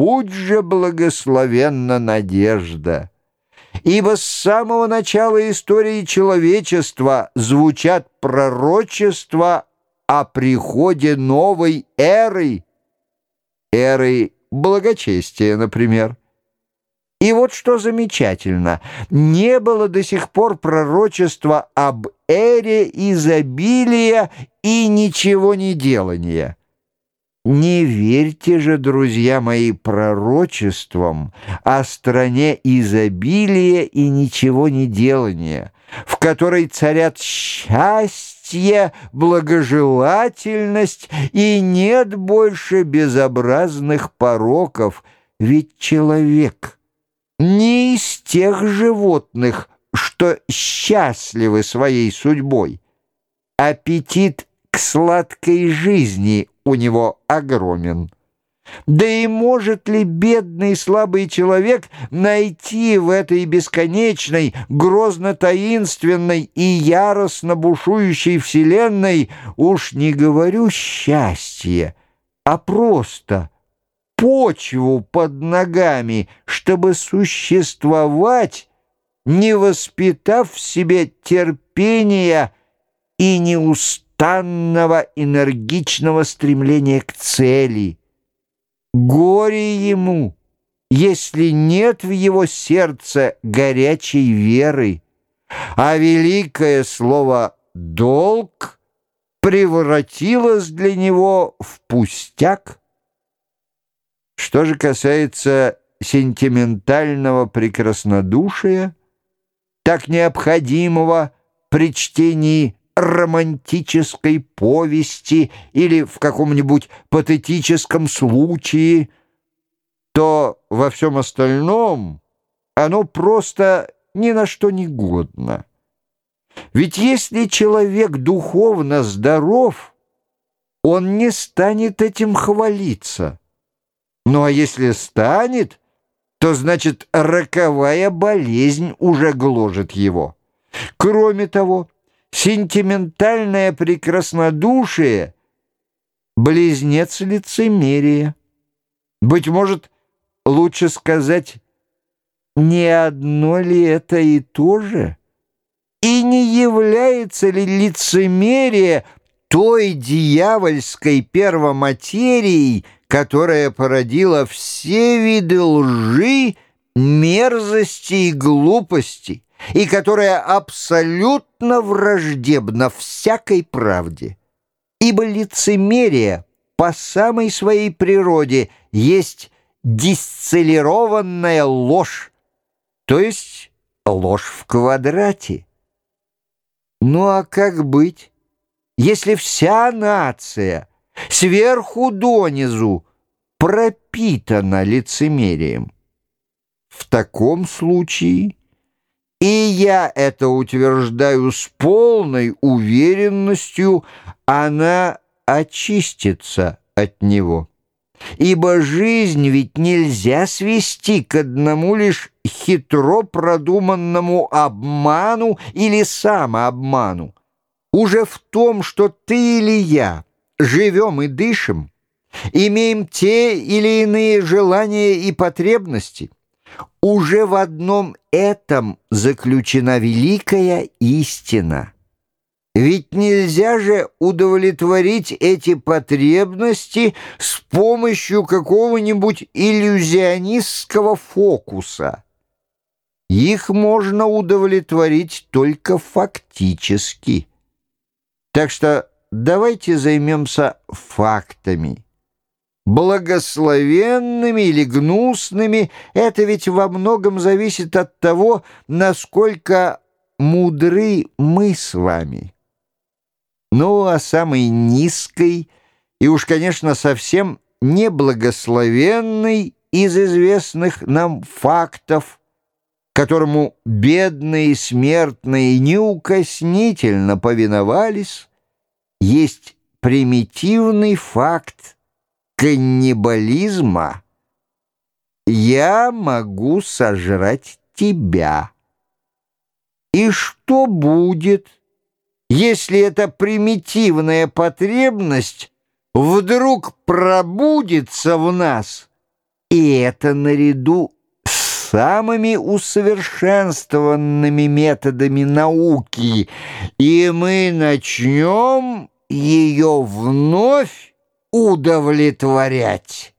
Будь же благословенна надежда! Ибо с самого начала истории человечества звучат пророчества о приходе новой эры, эры благочестия, например. И вот что замечательно, не было до сих пор пророчества об эре изобилия и ничего не делания. Не верьте же, друзья мои, пророчествам о стране изобилия и ничего не делания, в которой царят счастье, благожелательность и нет больше безобразных пороков, ведь человек не из тех животных, что счастливы своей судьбой. Аппетит сладкой жизни у него огромен. Да и может ли бедный слабый человек найти в этой бесконечной, грозно-таинственной и яростно бушующей вселенной, уж не говорю счастье, а просто почву под ногами, чтобы существовать, не воспитав в себе терпения и неустанного, неустанного энергичного стремления к цели. Горе ему, если нет в его сердце горячей веры, а великое слово «долг» превратилось для него в пустяк. Что же касается сентиментального прекраснодушия, так необходимого при чтении романтической повести или в каком-нибудь патетическом случае, то во всем остальном оно просто ни на что не годно. Ведь если человек духовно здоров, он не станет этим хвалиться. Ну а если станет, то значит роковая болезнь уже гложет его. Кроме того, сентиментальное прекраснодушие — близнец лицемерия. Быть может, лучше сказать, не одно ли это и то же? И не является ли лицемерие той дьявольской первоматерией, которая породила все виды лжи, мерзости и глупости? И которая абсолютно враждебна всякой правде. Ибо лицемерие по самой своей природе есть дисцелированная ложь, то есть ложь в квадрате. Ну а как быть, если вся нация сверху донизу пропитана лицемерием? В таком случае... И я это утверждаю с полной уверенностью, она очистится от него. Ибо жизнь ведь нельзя свести к одному лишь хитро продуманному обману или самообману. Уже в том, что ты или я живем и дышим, имеем те или иные желания и потребности — уже в одном этом заключена великая истина. Ведь нельзя же удовлетворить эти потребности с помощью какого-нибудь иллюзионистского фокуса. Их можно удовлетворить только фактически. Так что давайте займемся фактами благословенными или гнусными, это ведь во многом зависит от того, насколько мудры мы с вами. Ну, а самой низкой и уж, конечно, совсем неблагословенной из известных нам фактов, которому бедные смертные неукоснительно повиновались, есть примитивный факт каннибализма я могу сожрать тебя. И что будет, если эта примитивная потребность вдруг пробудится в нас И это наряду с самыми усовершенствованными методами науки, и мы начнем ее вновь удовлетворять.